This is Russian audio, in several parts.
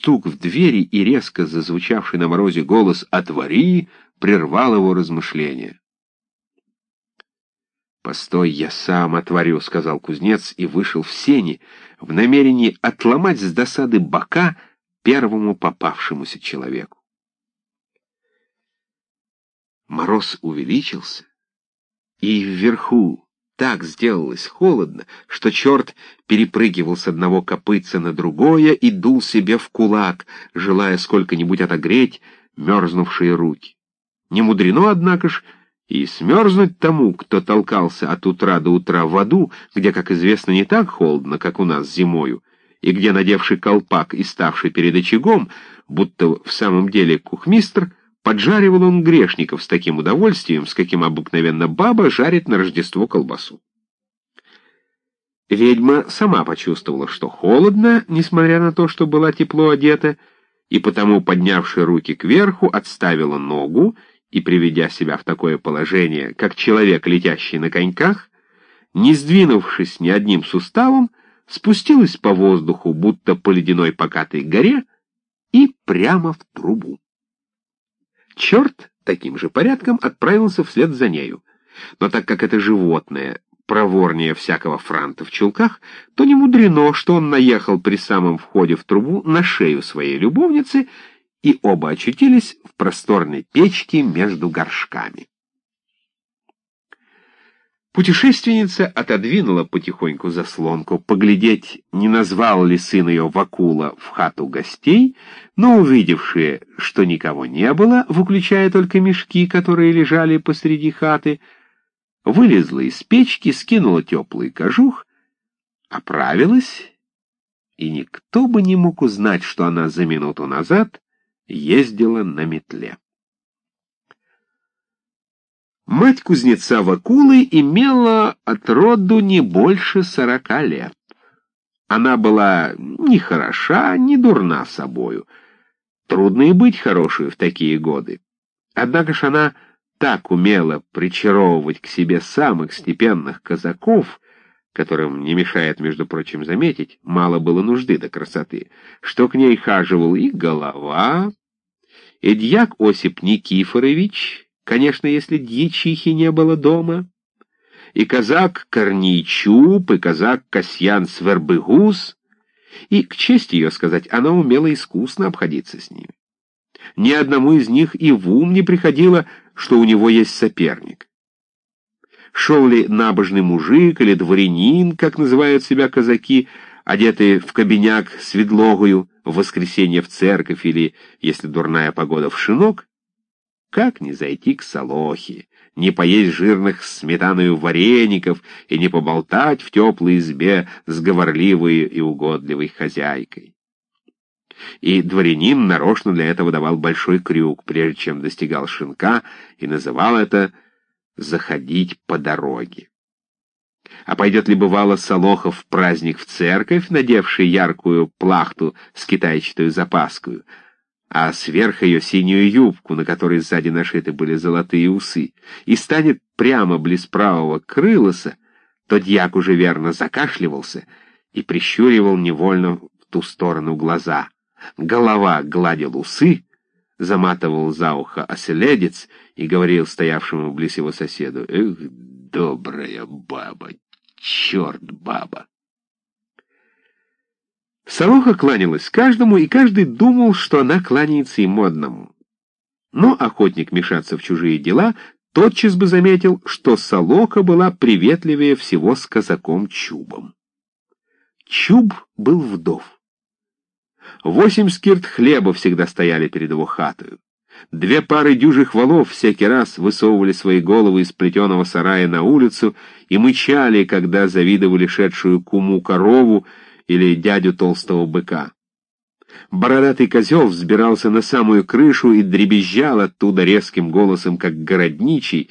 стук в двери и резко зазвучавший на морозе голос «Отвори!» прервал его размышления. «Постой, я сам отворю», — сказал кузнец и вышел в сени в намерении отломать с досады бока первому попавшемуся человеку. Мороз увеличился, и вверху так сделалось холодно, что черт перепрыгивал с одного копытца на другое и дул себе в кулак, желая сколько-нибудь отогреть мерзнувшие руки. Не мудрено, однако ж, и смерзнуть тому, кто толкался от утра до утра в аду, где, как известно, не так холодно, как у нас зимою, и где, надевший колпак и ставший перед очагом, будто в самом деле кухмистр, Поджаривал он грешников с таким удовольствием, с каким обыкновенно баба жарит на Рождество колбасу. Ведьма сама почувствовала, что холодно, несмотря на то, что была тепло одета, и потому, поднявши руки кверху, отставила ногу и, приведя себя в такое положение, как человек, летящий на коньках, не сдвинувшись ни одним суставом, спустилась по воздуху, будто по ледяной покатой горе, и прямо в трубу. Черт таким же порядком отправился вслед за нею. Но так как это животное проворнее всякого франта в чулках, то не мудрено, что он наехал при самом входе в трубу на шею своей любовницы, и оба очутились в просторной печке между горшками. Путешественница отодвинула потихоньку заслонку, поглядеть, не назвал ли сын ее Вакула в хату гостей, но, увидевшие, что никого не было, выключая только мешки, которые лежали посреди хаты, вылезла из печки, скинула теплый кожух, оправилась, и никто бы не мог узнать, что она за минуту назад ездила на метле. Мать кузнеца Вакулы имела от роду не больше сорока лет. Она была ни хороша, ни дурна собою. Трудно и быть хорошей в такие годы. Однако ж она так умела причаровывать к себе самых степенных казаков, которым, не мешает, между прочим, заметить, мало было нужды до красоты, что к ней хаживал и голова, и дьяк Осип Никифорович, Конечно, если дьячихи не было дома. И казак Корнейчуп, и казак Касьян Свербыгус. И, к чести ее сказать, она умела искусно обходиться с ними. Ни одному из них и в ум не приходило, что у него есть соперник. Шел ли набожный мужик или дворянин, как называют себя казаки, одетые в кабиняк с ведлогою, в воскресенье в церковь или, если дурная погода, в шинок, как не зайти к Солохе, не поесть жирных сметаною вареников и не поболтать в теплой избе с говорливой и угодливой хозяйкой? И дворянин нарочно для этого давал большой крюк, прежде чем достигал шинка, и называл это «заходить по дороге». А пойдет ли бывало Солохов в праздник в церковь, надевший яркую плахту с китайчатую запаскую, а сверх ее синюю юбку, на которой сзади нашиты были золотые усы, и станет прямо близ правого крылоса, то дьяк уже верно закашливался и прищуривал невольно в ту сторону глаза. Голова гладил усы, заматывал за ухо оселедец и говорил стоявшему близ его соседу, «Эх, добрая баба, черт баба!» Сорока кланялась каждому, и каждый думал, что она кланяется ему одному. Но охотник мешаться в чужие дела тотчас бы заметил, что Солока была приветливее всего с казаком Чубом. Чуб был вдов. Восемь скирт хлеба всегда стояли перед его хатою. Две пары дюжих валов всякий раз высовывали свои головы из плетеного сарая на улицу и мычали, когда завидовали шедшую куму корову, или дядю толстого быка. Бородатый козел взбирался на самую крышу и дребезжал оттуда резким голосом, как городничий,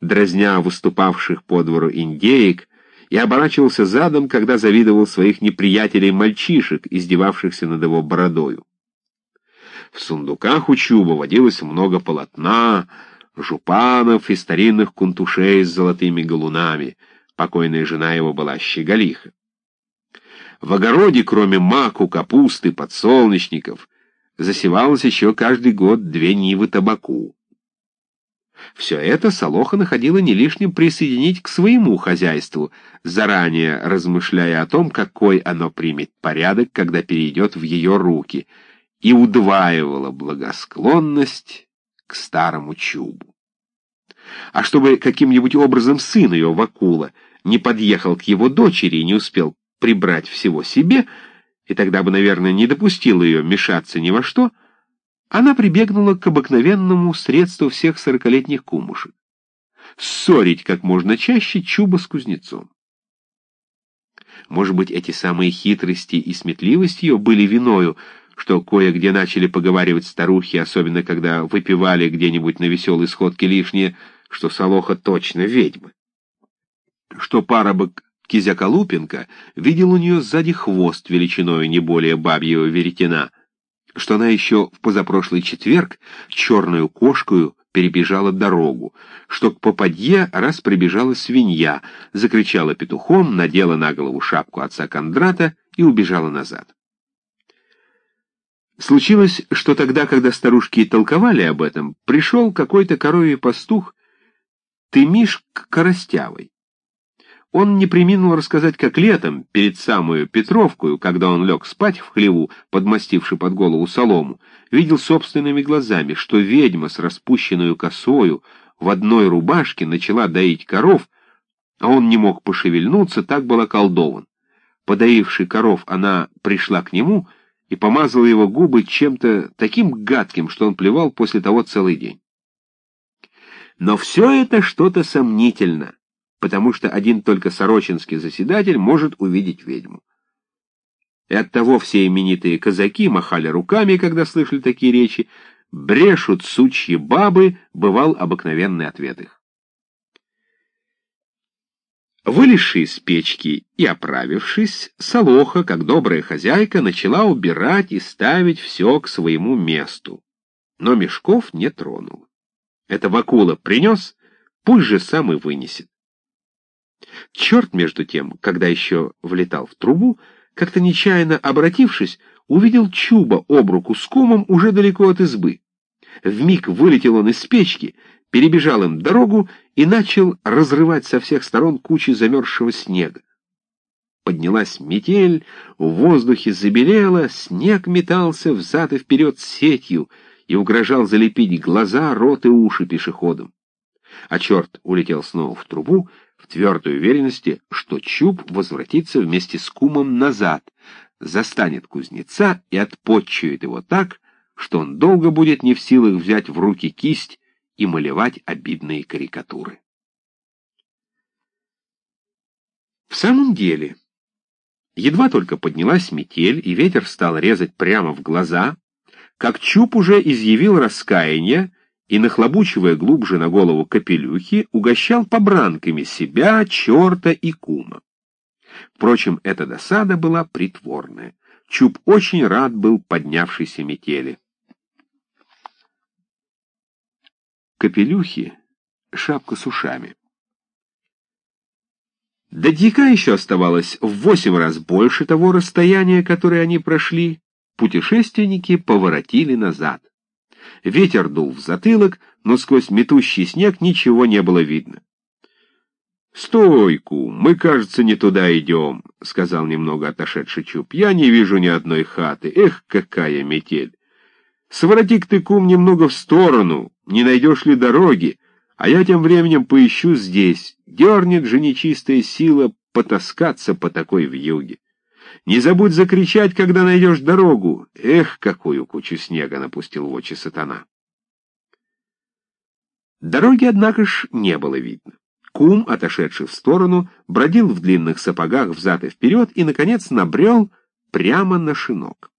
дразня выступавших по двору индеек, и оборачивался задом, когда завидовал своих неприятелей-мальчишек, издевавшихся над его бородою. В сундуках у Чуба водилось много полотна, жупанов и старинных кунтушей с золотыми галунами. Покойная жена его была щеголиха. В огороде, кроме маку, капусты, подсолнечников, засевалось еще каждый год две нивы табаку. Все это Солоха находила не лишним присоединить к своему хозяйству, заранее размышляя о том, какой оно примет порядок, когда перейдет в ее руки, и удваивала благосклонность к старому чубу. А чтобы каким-нибудь образом сын ее, Вакула, не подъехал к его дочери и не успел прибрать всего себе, и тогда бы, наверное, не допустил ее мешаться ни во что, она прибегнула к обыкновенному средству всех сорокалетних кумушек — ссорить как можно чаще Чуба с кузнецом. Может быть, эти самые хитрости и сметливость ее были виною, что кое-где начали поговаривать старухи, особенно когда выпивали где-нибудь на веселой сходке лишнее, что Солоха точно ведьмы. Что парабок Кизяка Лупенко видел у нее сзади хвост величиною не более бабьего веретена, что она еще в позапрошлый четверг черную кошкою перебежала дорогу, что к попадье раз прибежала свинья, закричала петухом, надела на голову шапку отца Кондрата и убежала назад. Случилось, что тогда, когда старушки толковали об этом, пришел какой-то коровий пастух Тымиш к Коростявой. Он не приминул рассказать, как летом, перед самую Петровкою, когда он лег спать в хлеву, подмастивши под голову солому, видел собственными глазами, что ведьма с распущенную косою в одной рубашке начала доить коров, а он не мог пошевельнуться, так был околдован. Подоивший коров, она пришла к нему и помазала его губы чем-то таким гадким, что он плевал после того целый день. Но все это что-то сомнительно потому что один только сорочинский заседатель может увидеть ведьму. И оттого все именитые казаки махали руками, когда слышали такие речи, брешут сучьи бабы, бывал обыкновенный ответ их. Вылезши из печки и оправившись, Солоха, как добрая хозяйка, начала убирать и ставить все к своему месту. Но мешков не тронул. Это Вакула принес, пусть же сам и вынесет. Черт, между тем, когда еще влетал в трубу, как-то нечаянно обратившись, увидел Чуба об руку с комом уже далеко от избы. Вмиг вылетел он из печки, перебежал им дорогу и начал разрывать со всех сторон кучи замерзшего снега. Поднялась метель, в воздухе забелело, снег метался взад и вперед сетью и угрожал залепить глаза, рот и уши пешеходам. А черт улетел снова в трубу, в твердой уверенности, что Чуб возвратится вместе с кумом назад, застанет кузнеца и отпотчует его так, что он долго будет не в силах взять в руки кисть и малевать обидные карикатуры. В самом деле, едва только поднялась метель, и ветер стал резать прямо в глаза, как Чуб уже изъявил раскаяние и, нахлобучивая глубже на голову капелюхи, угощал побранками себя, черта и кума. Впрочем, эта досада была притворная. Чуб очень рад был поднявшейся метели. Капелюхи — шапка с ушами. До дика еще оставалось в восемь раз больше того расстояния, которое они прошли. Путешественники поворотили назад. Ветер дул в затылок, но сквозь метущий снег ничего не было видно. «Стойку, мы, кажется, не туда идем», — сказал немного отошедший Чуб. «Я не вижу ни одной хаты. Эх, какая метель! Свороти-ка ты, кум, немного в сторону, не найдешь ли дороги, а я тем временем поищу здесь. Дернет же нечистая сила потаскаться по такой вьюге. Не забудь закричать, когда найдешь дорогу. Эх, какую кучу снега напустил в очи сатана. Дороги, однако ж, не было видно. Кум, отошедший в сторону, бродил в длинных сапогах взад и вперед и, наконец, набрел прямо на шинок.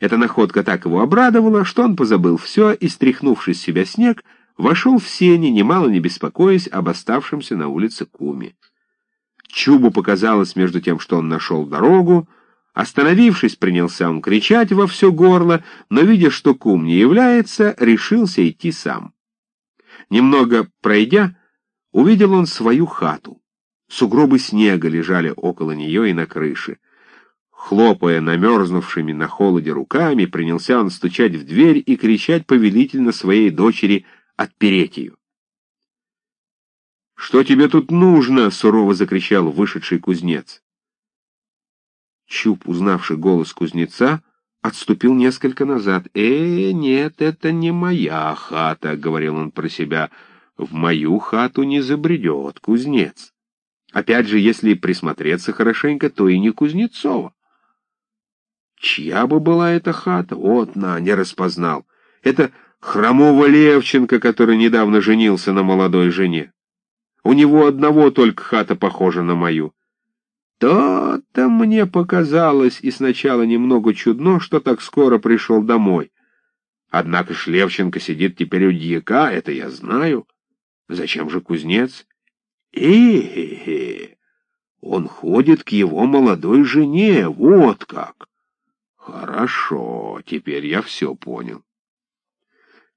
Эта находка так его обрадовала, что он позабыл все и, стряхнувший с себя снег, вошел в сени, немало не беспокоясь об оставшемся на улице куме. Чубу показалось между тем, что он нашел дорогу. Остановившись, принялся он кричать во все горло, но, видя, что кум не является, решился идти сам. Немного пройдя, увидел он свою хату. Сугробы снега лежали около нее и на крыше. Хлопая намерзнувшими на холоде руками, принялся он стучать в дверь и кричать повелительно своей дочери отпереть ее. «Что тебе тут нужно?» — сурово закричал вышедший кузнец. Чуб, узнавший голос кузнеца, отступил несколько назад. «Э, нет, это не моя хата», — говорил он про себя. «В мою хату не забредет кузнец. Опять же, если присмотреться хорошенько, то и не Кузнецова». Чья бы была эта хата? Вот, на, не распознал. Это хромого Левченко, который недавно женился на молодой жене. У него одного только хата похожа на мою. То-то мне показалось и сначала немного чудно, что так скоро пришел домой. Однако Шлевченко сидит теперь у дьяка, это я знаю. Зачем же кузнец? Э-э-э, он ходит к его молодой жене, вот как. Хорошо, теперь я все понял.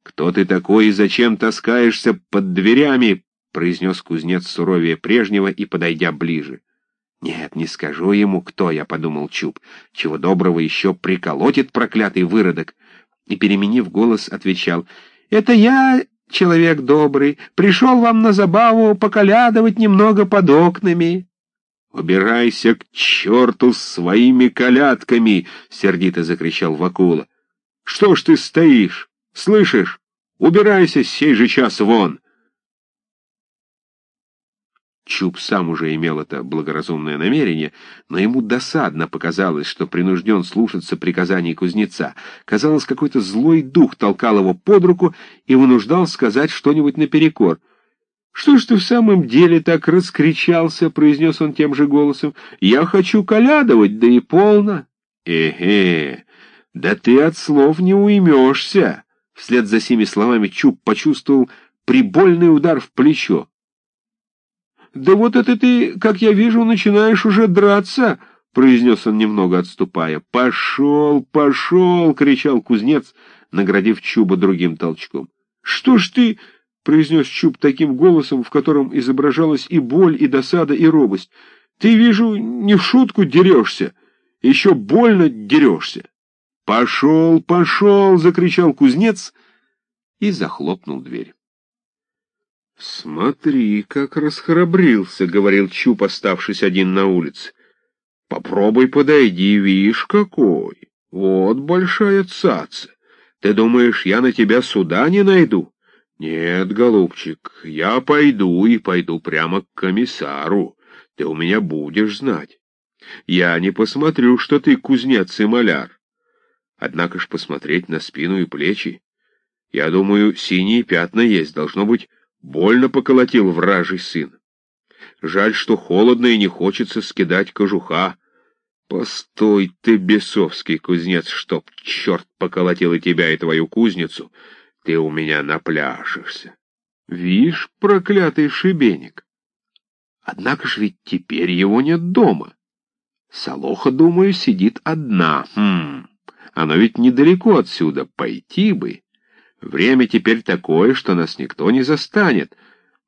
Кто ты такой и зачем таскаешься под дверями? Произнес кузнец суровее прежнего и подойдя ближе. «Нет, не скажу ему, кто я», — подумал Чуб. «Чего доброго еще приколотит проклятый выродок». И, переменив голос, отвечал. «Это я, человек добрый, пришел вам на забаву поколядывать немного под окнами». «Убирайся к черту своими колядками!» — сердито закричал Вакула. «Что ж ты стоишь? Слышишь? Убирайся сей же час вон!» Чуб сам уже имел это благоразумное намерение, но ему досадно показалось, что принужден слушаться приказаний кузнеца. Казалось, какой-то злой дух толкал его под руку и вынуждал сказать что-нибудь наперекор — «Что ж ты в самом деле так раскричался?» — произнес он тем же голосом. «Я хочу колядовать, да и полно». «Эге, да ты от слов не уймешься!» Вслед за сими словами Чуб почувствовал прибольный удар в плечо. «Да вот это ты, как я вижу, начинаешь уже драться!» — произнес он, немного отступая. «Пошел, пошел!» — кричал кузнец, наградив Чуба другим толчком. «Что ж ты...» произнес Чуб таким голосом, в котором изображалась и боль, и досада, и робость. «Ты, вижу, не в шутку дерешься, еще больно дерешься». «Пошел, пошел!» — закричал кузнец и захлопнул дверь. «Смотри, как расхрабрился», — говорил Чуб, оставшись один на улице. «Попробуй подойди, видишь, какой. Вот большая цаца. Ты думаешь, я на тебя суда не найду?» «Нет, голубчик, я пойду и пойду прямо к комиссару. Ты у меня будешь знать. Я не посмотрю, что ты кузнец и маляр. Однако ж посмотреть на спину и плечи. Я думаю, синие пятна есть, должно быть, больно поколотил вражий сын. Жаль, что холодно и не хочется скидать кожуха. Постой ты, бесовский кузнец, чтоб черт поколотил и тебя, и твою кузницу!» ты у меня напляшешься. Вишь, проклятый шибеник. Однако ж ведь теперь его нет дома. Солоха, думаю, сидит одна. Хм, оно ведь недалеко отсюда, пойти бы. Время теперь такое, что нас никто не застанет.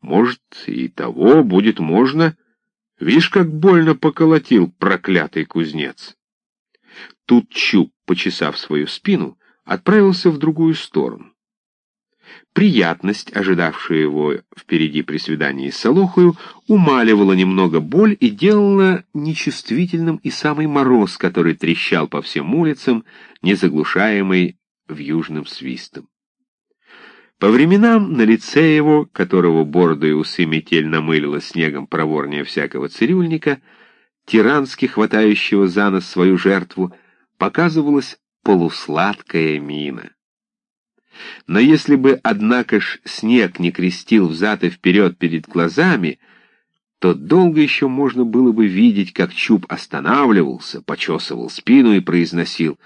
Может, и того будет можно. Вишь, как больно поколотил проклятый кузнец. Тут Чуб, почесав свою спину, отправился в другую сторону. Приятность, ожидавшая его впереди при свидании с Солохою, умаливала немного боль и делала нечувствительным и самый мороз, который трещал по всем улицам, не заглушаемый вьюжным свистом. По временам на лице его, которого бороду и усы метель намылила снегом проворнее всякого цирюльника, тирански хватающего за нос свою жертву, показывалась полусладкая мина. Но если бы, однако ж, снег не крестил взад и вперед перед глазами, то долго еще можно было бы видеть, как Чуб останавливался, почесывал спину и произносил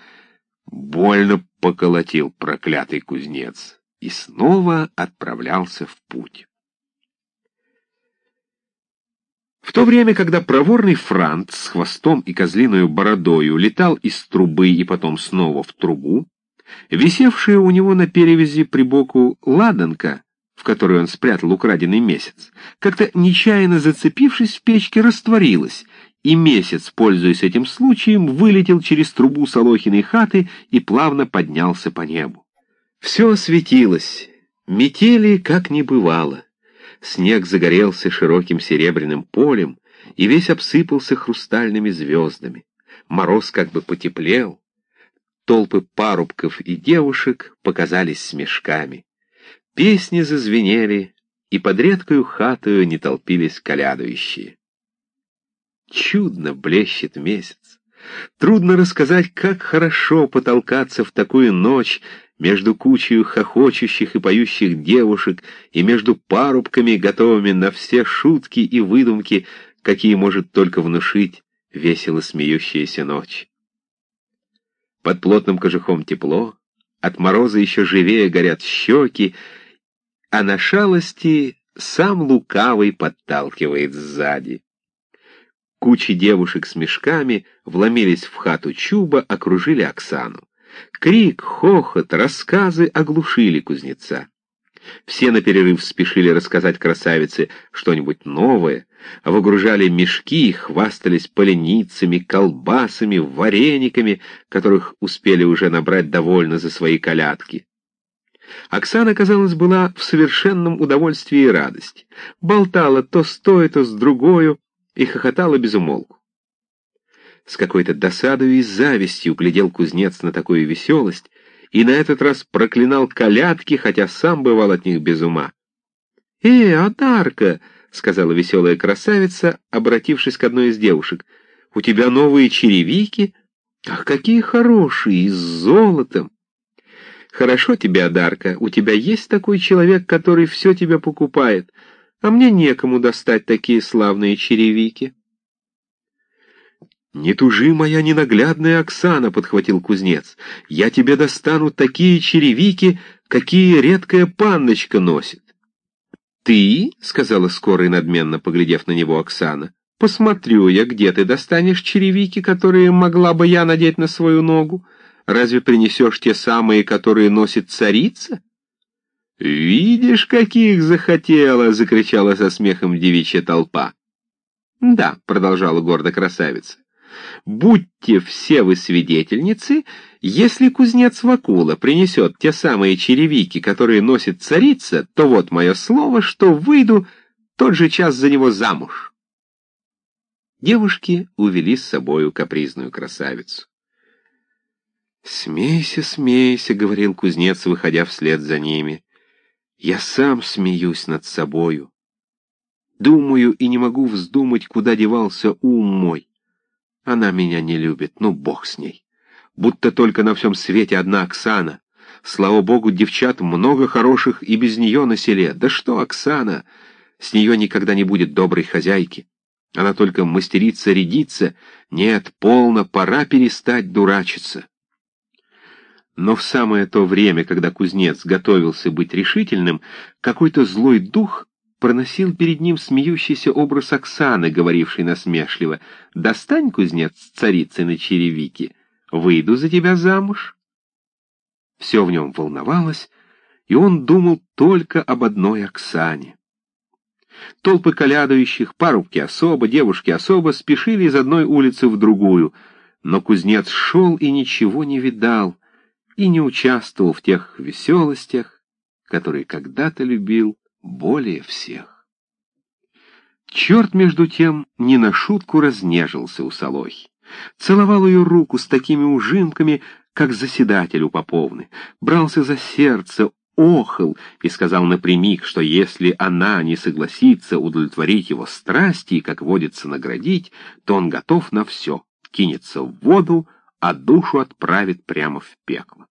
«Больно поколотил проклятый кузнец» и снова отправлялся в путь. В то время, когда проворный Франц с хвостом и козлиную бородою летал из трубы и потом снова в трубу, Висевшая у него на перевязи при боку ладанка, в которую он спрятал украденный месяц, как-то нечаянно зацепившись в печке, растворилась, и месяц, пользуясь этим случаем, вылетел через трубу Солохиной хаты и плавно поднялся по небу. Все осветилось, метели как не бывало. Снег загорелся широким серебряным полем и весь обсыпался хрустальными звездами. Мороз как бы потеплел. Толпы парубков и девушек показались смешками. Песни зазвенели, и под редкою хатою не толпились колядующие. Чудно блещет месяц. Трудно рассказать, как хорошо потолкаться в такую ночь между кучей хохочущих и поющих девушек и между парубками, готовыми на все шутки и выдумки, какие может только внушить весело смеющаяся ночь. Под плотным кожухом тепло, от мороза еще живее горят щеки, а на шалости сам лукавый подталкивает сзади. Кучи девушек с мешками вломились в хату Чуба, окружили Оксану. Крик, хохот, рассказы оглушили кузнеца. Все на перерыв спешили рассказать красавице что-нибудь новое, выгружали мешки хвастались поленицами, колбасами, варениками, которых успели уже набрать довольно за свои колядки. Оксана, казалось, была в совершенном удовольствии и радости. Болтала то с той, то с другою и хохотала без умолку. С какой-то досадой и завистью глядел кузнец на такую веселость и на этот раз проклинал колядки, хотя сам бывал от них без ума. «Э, Адарка!» — сказала веселая красавица, обратившись к одной из девушек. «У тебя новые черевики? Ах, какие хорошие, и с золотом!» Хорошо тебе, Адарка, у тебя есть такой человек, который все тебя покупает, а мне некому достать такие славные черевики. «Не тужи, моя ненаглядная Оксана», — подхватил кузнец, — «я тебе достану такие черевики, какие редкая панночка носит». «Ты?» — сказала скоро надменно, поглядев на него Оксана. «Посмотрю я, где ты достанешь черевики, которые могла бы я надеть на свою ногу. Разве принесешь те самые, которые носит царица?» «Видишь, каких захотела!» — закричала со смехом девичья толпа. «Да», — продолжала гордо красавица, — «будьте все вы свидетельницы, если кузнец Вакула принесет те самые черевики, которые носит царица, то вот мое слово, что выйду тот же час за него замуж». Девушки увели с собою капризную красавицу. «Смейся, смейся», — говорил кузнец, выходя вслед за ними. «Я сам смеюсь над собою. Думаю и не могу вздумать, куда девался ум мой. Она меня не любит, ну бог с ней. Будто только на всем свете одна Оксана. Слава богу, девчат много хороших и без нее на селе. Да что Оксана? С нее никогда не будет доброй хозяйки. Она только мастерица рядиться. Нет, полно, пора перестать дурачиться. Но в самое то время, когда кузнец готовился быть решительным, какой-то злой дух проносил перед ним смеющийся образ Оксаны, говорившей насмешливо, «Достань, кузнец, царицы на черевике, выйду за тебя замуж». Все в нем волновалось, и он думал только об одной Оксане. Толпы колядующих, парубки особо, девушки особо спешили из одной улицы в другую, но кузнец шел и ничего не видал, и не участвовал в тех веселостях, которые когда-то любил более всех. Черт, между тем, не на шутку разнежился у Солохи. Целовал ее руку с такими ужимками, как заседатель у Поповны, брался за сердце, охал и сказал напрямик, что если она не согласится удовлетворить его страсти и, как водится, наградить, то он готов на все, кинется в воду, а душу отправит прямо в пекло.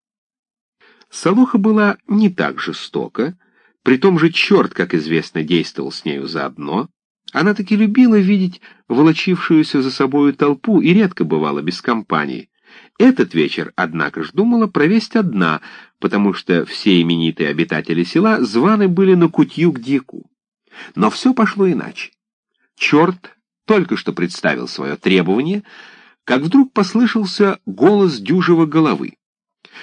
Солоха была не так жестока, при том же черт, как известно, действовал с нею заодно. Она таки любила видеть волочившуюся за собою толпу и редко бывала без компании. Этот вечер, однако ж, думала провесть одна, потому что все именитые обитатели села званы были на кутью к дику. Но все пошло иначе. Черт только что представил свое требование, как вдруг послышался голос дюжего головы.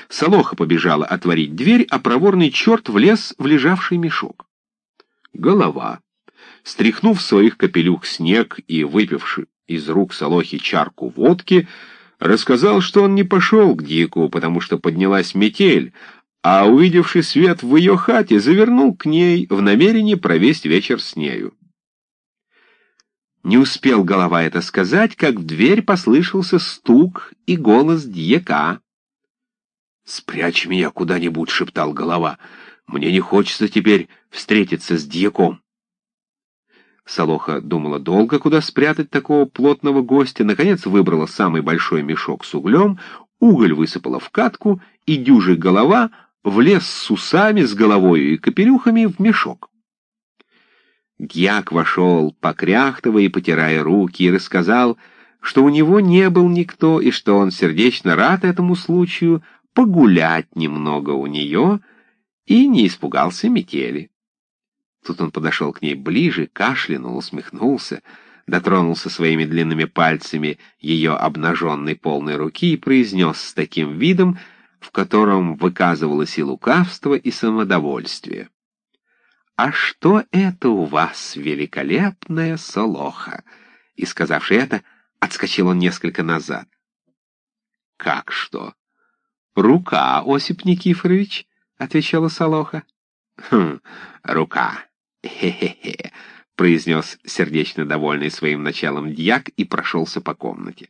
Солоха побежала отворить дверь, а проворный черт влез в лежавший мешок. Голова, стряхнув своих капелюх снег и выпивши из рук Солохи чарку водки, рассказал, что он не пошел к Дику, потому что поднялась метель, а, увидевший свет в ее хате, завернул к ней в намерении провесть вечер с нею. Не успел голова это сказать, как в дверь послышался стук и голос дьяка. «Спрячь меня куда-нибудь», — шептал голова. «Мне не хочется теперь встретиться с дьяком». Солоха думала долго, куда спрятать такого плотного гостя, наконец выбрала самый большой мешок с углем, уголь высыпала в катку, и дюжий голова влез с усами, с головой и капелюхами в мешок. Гьяк вошел, покряхтывая и потирая руки, и рассказал, что у него не был никто, и что он сердечно рад этому случаю погулять немного у нее и не испугался метели. Тут он подошел к ней ближе, кашлянул, усмехнулся, дотронулся своими длинными пальцами ее обнаженной полной руки и произнес с таким видом, в котором выказывалось и лукавство, и самодовольствие. «А что это у вас, великолепная солоха?» И, сказавши это, отскочил он несколько назад. «Как что?» «Рука, Осип Никифорович», — отвечала Солоха. «Хм, рука. Хе-хе-хе», — произнес сердечно довольный своим началом дьяк и прошелся по комнате.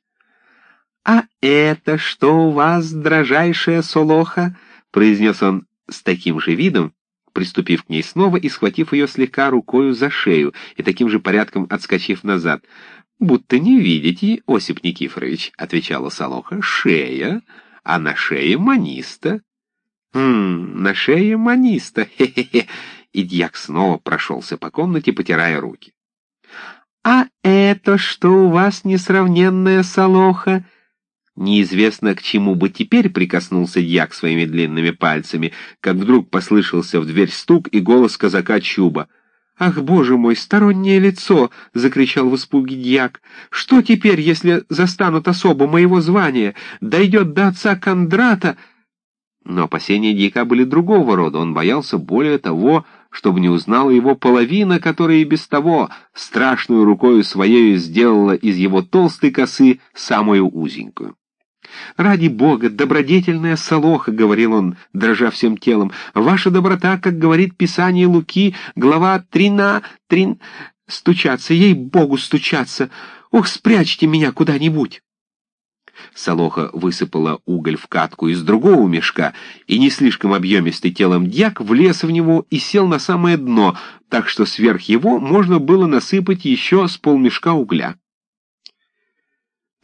«А это что у вас, дрожайшая Солоха?» — произнес он с таким же видом, приступив к ней снова и схватив ее слегка рукою за шею и таким же порядком отскочив назад. «Будто не видите, Осип Никифорович», — отвечала Солоха, — «шея, а на шее маниста». «Хм, на шее маниста, хе-хе-хе», и дьяк снова прошелся по комнате, потирая руки. «А это что у вас несравненная Солоха?» Неизвестно, к чему бы теперь прикоснулся дьяк своими длинными пальцами, как вдруг послышался в дверь стук и голос казака Чуба. «Ах, боже мой, стороннее лицо!» — закричал в испуге дьяк. «Что теперь, если застанут особо моего звания? Дойдет до отца Кондрата...» Но опасения дьяка были другого рода. Он боялся более того, чтобы не узнала его половина, которая и без того страшную рукою своею сделала из его толстой косы самую узенькую. «Ради Бога, добродетельная Солоха», — говорил он, дрожа всем телом, — «ваша доброта, как говорит Писание Луки, глава трина, трин... стучаться, ей-богу, стучаться! Ох, спрячьте меня куда-нибудь!» Солоха высыпала уголь в катку из другого мешка, и не слишком объемистый телом дьяк влез в него и сел на самое дно, так что сверх его можно было насыпать еще с полмешка угля.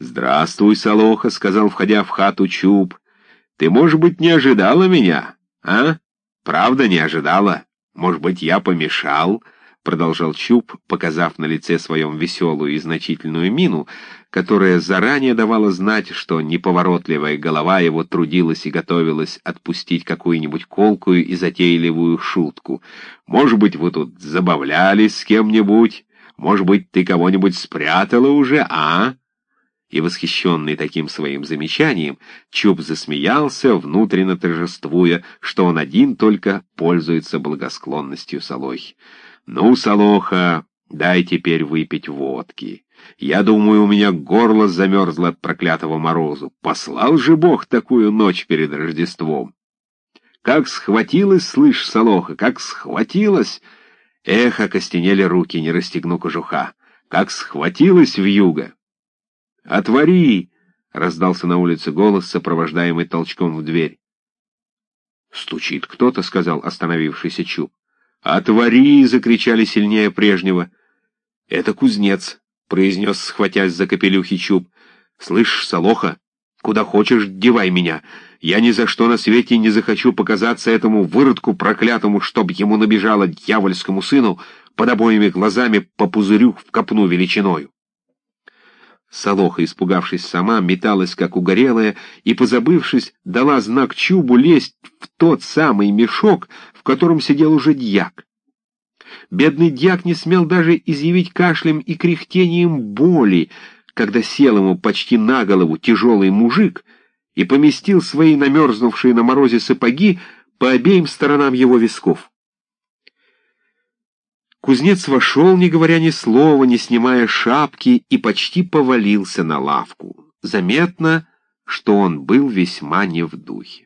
«Здравствуй, Солоха», — сказал, входя в хату Чуб. «Ты, может быть, не ожидала меня, а? Правда, не ожидала? Может быть, я помешал?» Продолжал Чуб, показав на лице своем веселую и значительную мину, которая заранее давала знать, что неповоротливая голова его трудилась и готовилась отпустить какую-нибудь колкую и затейливую шутку. «Может быть, вы тут забавлялись с кем-нибудь? Может быть, ты кого-нибудь спрятала уже, а?» И, восхищенный таким своим замечанием, Чуб засмеялся, внутренно торжествуя, что он один только пользуется благосклонностью Солохи. «Ну, Солоха, дай теперь выпить водки. Я думаю, у меня горло замерзло от проклятого морозу. Послал же Бог такую ночь перед Рождеством!» «Как схватилась, слышь, Солоха, как схватилась!» Эх, окостенели руки, не расстегну кожуха. Как схватилась в юго! «Отвори!» — раздался на улице голос, сопровождаемый толчком в дверь. «Стучит кто-то», — сказал остановившийся Чуб. «Отвори!» — закричали сильнее прежнего. «Это кузнец», — произнес, схватясь за капелюхи Чуб. «Слышь, Солоха, куда хочешь, девай меня. Я ни за что на свете не захочу показаться этому выродку проклятому, чтоб ему набежало дьявольскому сыну под обоими глазами по пузырю в копну величиною». Солоха, испугавшись сама, металась, как угорелая, и, позабывшись, дала знак Чубу лезть в тот самый мешок, в котором сидел уже дьяк. Бедный дьяк не смел даже изъявить кашлем и кряхтением боли, когда сел ему почти на голову тяжелый мужик и поместил свои намерзнувшие на морозе сапоги по обеим сторонам его висков. Кузнец вошел, не говоря ни слова, не снимая шапки, и почти повалился на лавку. Заметно, что он был весьма не в духе.